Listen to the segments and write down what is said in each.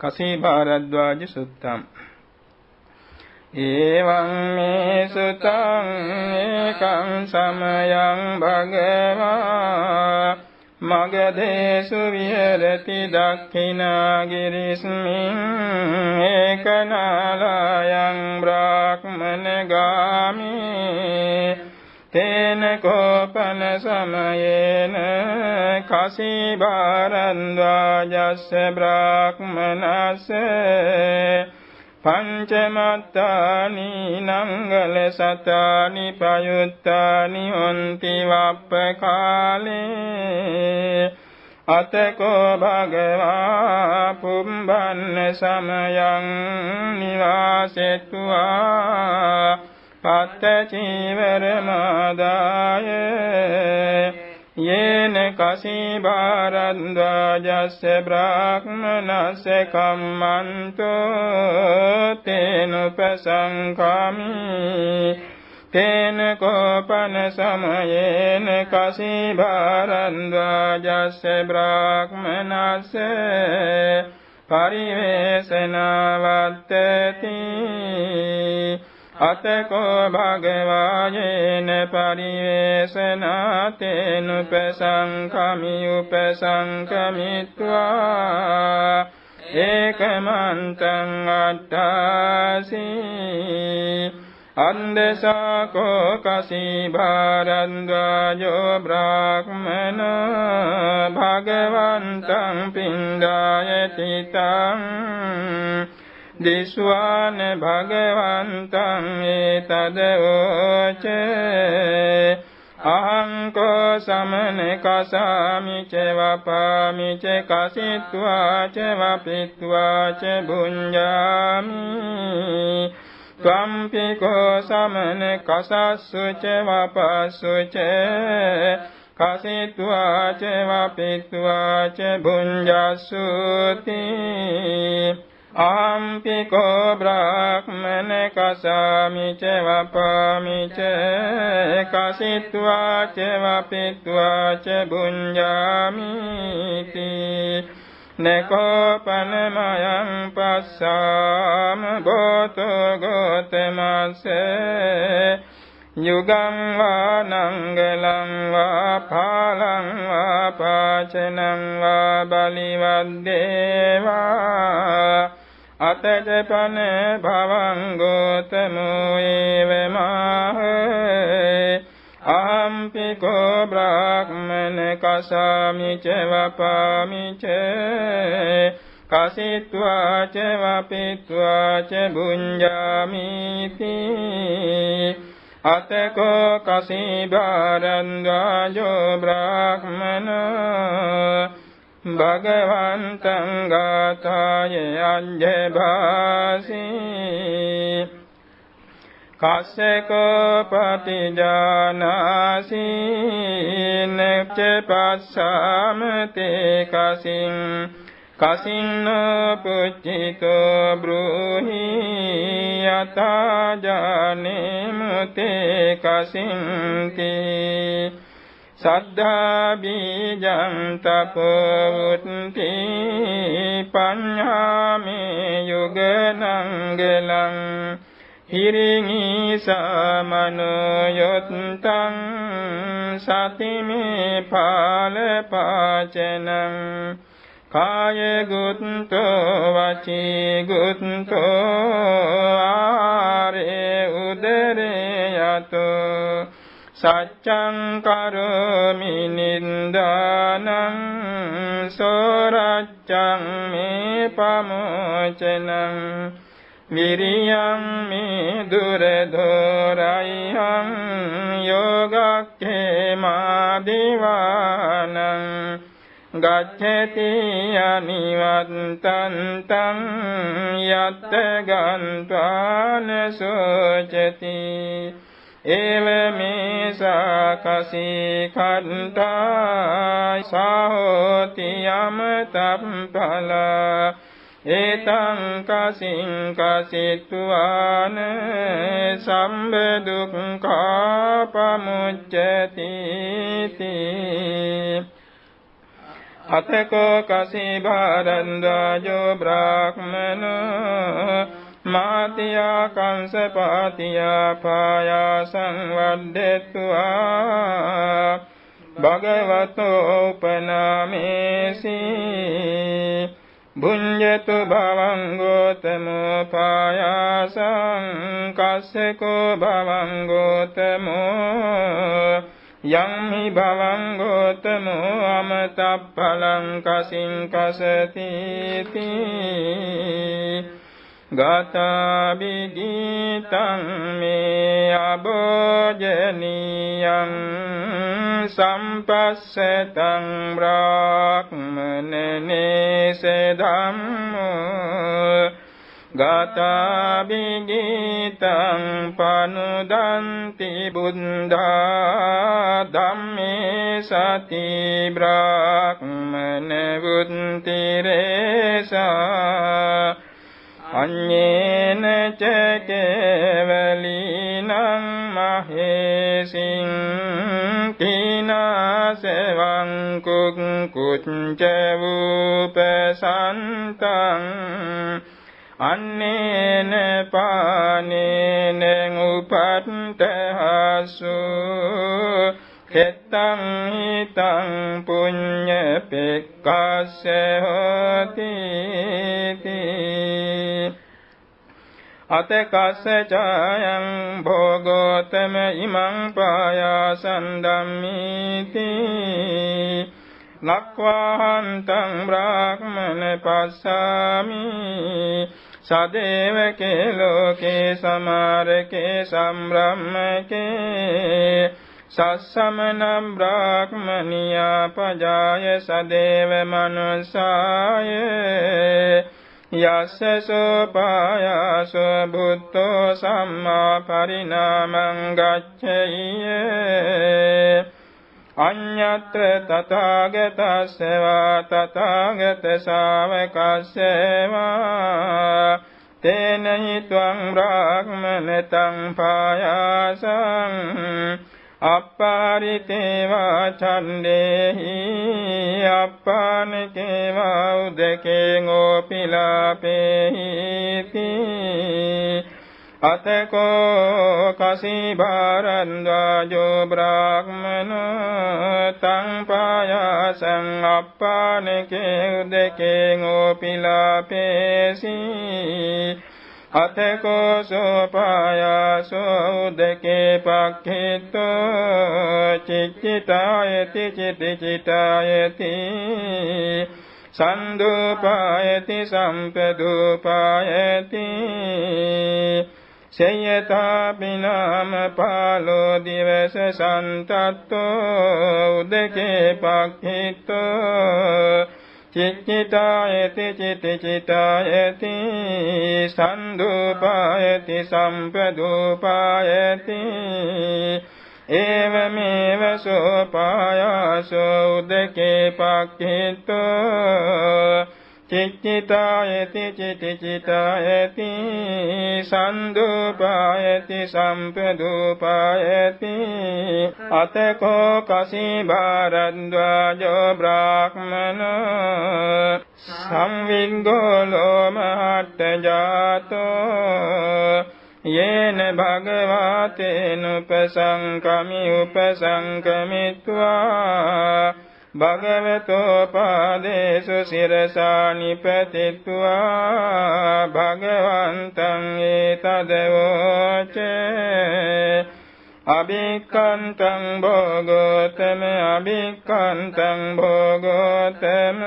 කසී භාරද්වාජ සුත්තම්। එවං මේ සුතං ඒකං සමයං භගවා। මගදේසු විහෙරති දක්ඛිනාගිරිස්මින් ඒකනාලයන් බ්‍රාහ්මනගාමී තේන කෝපන සමයේන කසීබාරන්වාජස්ස බ්‍රාහ්මනස්සේ පංචමත්තානි නංගල සතානි පයුත්තානි හොන්ති වප්ප කාලේ අතකෝ භගවා පුම්බන්න සමයං නිවාසෙත්වා පත්ත චීවර මාදාය। යේන කසී භාරද්වාජස්ස බ්‍රාහ්මනස්ස කම්මන්තෝ තේනුපසංඛාමි තේන කෝපන සමයේන කසී භාරද්වාජස්ස බ්‍රාහ්මනස්ස। පරිවේසනවත්තති අතකෝ භගවායේන පරිවේසනාතේන උපසංකමි උපසංකමිත්වා ඒකමන්තං අට්ඨාසී අන්දසාකෝ කසී භාරද්වාජෝ බ්‍රාහ්මන භගවන්තං පින්ඩායති තං දිස්වාන භගවන්තං ඒතදෝච අහංකෝ සමන කසාමි ච වපාමි ච කසිත්වා ච වපිත්වා ච බුඤ්ජාමි ත්වම්පිකෝ සමන කසස්සු ච වපස්සු ච කසිත්වා ච වපිත්වා ච බුඤ්ජස්සුති අහම්පිකෝ බ්‍රාහ්මන කසාමි ච වපාමි ච කසිත්වා ච වපිත්වා ච බුඤ්ජාමි තී නකෝපනමයං පස්සාම බෝතෝ ගෝතමස්සේ යුගං වා නංගලං වා පාලං වා පාචනං වා බලිවද්දේවා අතජපන භවං ගෝතමෝ ඒවමාහ අහම්පිකෝ බ්‍රාහ්මන කසාමි ච වපාමි ච. කසිත්වා ච වපිත්වා ච බුඤ්ජාමිති. අතකෝ කසී භාරන්වාජෝ බ්‍රාහ්මනෝ. භගවන්තං ගාථාය අඤ්ඤභාසී කස්සකෝ පටිජානාසි නෙච්ච පස්සාමතේ කසින් කසින්න පුච්චිතෝ බ්‍රෝහි යතාජානේ මුතේ කසින්ති සද්ධා බීජං තපෝත්ති පඤ්ඤාමේ යුගනංගලං හිරිනි සමනයොත්තං සතිමේ පාල පාචනං කාය ගුත්තෝ වචී ගුත්තෝ ආරේ උදරේ යතෝ සච්ඡං කරමි නින්දානං සෝරච්ඡං මේ පමෝචනං විරියං මේ දුර දොරයිහං යෝගක්ඛේමා දිවානං ගච්ඡති අනිවත්තං තං යත්ත ගන්්වාන සෝචති ඒවමේසා කසී කන්තා සාහෝති යමතම්පලා ඒතං කසින් කසිත්වාන සම්බදුක්ඛා පමුච්චති අතකෝ කසී භාරන්දාජෝ බ්‍රාහ්මනෝ මාතියා කංස පාතියා පායා සංවද්දෙත්වා භගවතෝ උපනාමේසි බුඤ්ජතු භවං ගෝතමෝ පායාසං කස්සකෝ භවං ගෝතමෝ යම් හි භවං ගෝතමෝ අමතප්පලං කසින් කසති ගතා විගීතං මේ අබෝජනීයං සම්පස්සතං බ්‍රාහ්මනනේ සදම්මෝ ගතා විගීතං පනුදන්ති බුද්ධා ධම්මේ සති බ්‍රාහ්මන බුද්ධිරේසා අඤ්ඤේන ච කේවලීනං මහේසින් තීනාසවං කුක් කුච්ච වූපසන්තං අන්නේන පානේන උපත්තහසු කෙත්තං හිතං පුඤ්ඤ පෙක්කස්ස හෝති අතකස්ස ඡායං භෝගෝතම ඉමං පායාසං ධම්මීති ලක්වාහන්තං බ්‍රාහ්මන පස්සාමි සදේවකේ ලෝකේ සමාරකේ සම්බ්‍රාහ්මකේ සස්සමන බ්‍රාහ්මනියා පජාය සදේව මනුසාය යස්ස සෝපායාසෝ බුද්ධෝ සම්මා පරිණාමං ගච්ඡෙය්‍ය අඤ්ඤත්‍ර තථාගතස්සවා තථාගත ශාවකස්සවා තේන හිත්වං බ්‍රාහ්මනතං පායාසං අප්පාරිතේවා ඡන්දේහි අප්පානකේවා උදකේ ngෝපිලාපේහිති අතකෝ කසී භාරන්වාජෝ බ්‍රාහ්මනෝ තං පායාසං අප්පානකේ උදකේ ngෝපිලාපේසි අතකෝ සෝපායාසෝ උදකේ පක්ඛිතෝ චිච්චිතායති චිතිචිතායති සන්දුපායති සම්පදුපායති සේයතාපිනාම පාලෝ දිවස සන්තත්තෝ උදකේ පක්ඛිතෝ චික්කිතායති චිතිචිතායති සන්දුපායති සම්පදුපායති ඒවමේව සෝපායාසෝ උදකේ පක්ඛිතෝ චික්කිතායති චිතිචිතායති සන්දුපායති සම්පදුපායති අතකෝ කසී භාරද්වාජෝ බ්‍රාහ්මන සංවිග්ගෝ ලෝමහට්ට ජාතෝ යේන භගවතේන උපසංකමි උපසංකමිත්වා භගවතෝ පාදේසු සිරසා නිපතිත්වා භගවන්තං ඒතදවෝච අභික්ඛන්තං භෝගෝතම අභික්ඛන්තං භෝගෝතම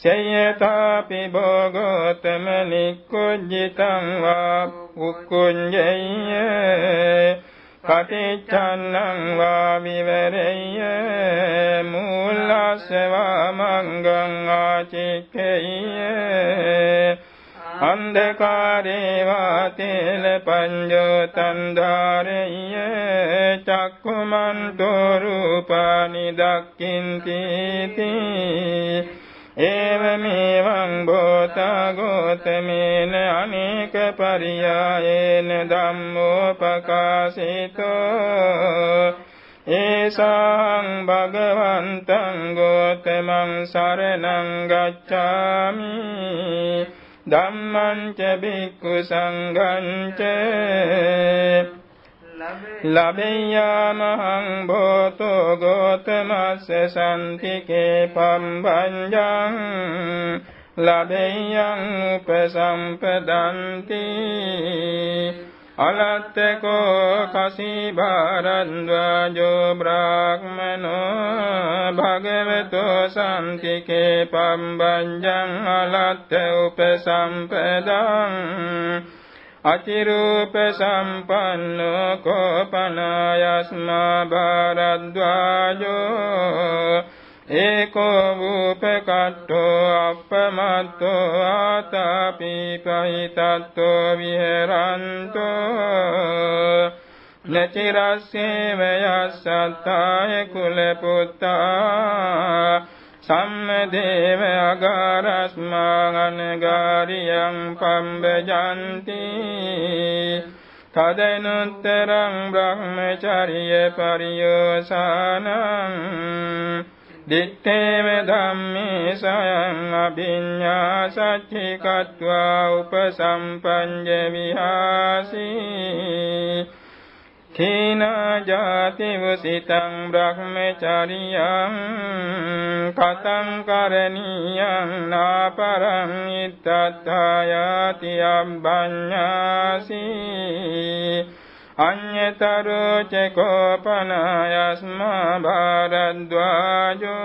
සේයතාපි භෝගෝතම නික්කුජ්ජිතං වා උක්කුඤ්ජය පටිච්චන්නං වා විවරෙය්‍ය මූලස්සවා මංගං ආචික්ඛෙය්‍ය අන්ධකාරේ වාතේල පඤ්ඤෝ තන්ධාරෙය්‍ය චක්කුමන්තෝ රූපානි දක්ඛින්ති ඒවමේවං භෝතා ගෝතමේන අනේක පරියායේන ධම්මෝ පකාශිතෝ ඒසං භගවන්තං ගෝතමං සරණං ගච්ඡාමි ධම්මං ච භික්ඛු සංඝං ච ලබෙය්‍යාමහං භෝතෝ ගෝතමස්ස සම්තිකේ පම්බඤ්ඤං ලබෙය්‍යං උපසම්පදන්ති අලත්තකෝ කසී භාරද්වාජෝ බ්‍රාහ්මනෝ භගවතු සම්තිකේ පම්බංජං අලත්ත උපසම්පදං අචිරූප සම්පන්නෝ කෝපනායස්මා භාරද්වාජෝ ඒකෝ වූපකට්ඨෝ අප්පමත්තෝ ආතාපි පහිතත්තෝ විහෙරන්තෝ නචිරස්සේව යස්සත්තාය කුල පුත්තා සම්මදේව අගාරස්මාං අනගාරියං පම්බජන්ති තදනුත්තරං බ්‍රහ්මචර්ය පරියෝසානං දිත්තේව ධම්මේ සයං අභිඤ්ඤා සච්චිකत्वा උපසම්පංජ විහාසී කීන ජාති වසිතං බ්‍රහ්මචරියං කතං කරණීයං නාපරං ඉත්තත්ථායාති අබ්බඤ්ඤාසී අඤ්ඤතරෝ ච කෝපනායස්මා භාරද්වාජෝ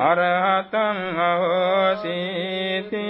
අරහතං අහෝසීති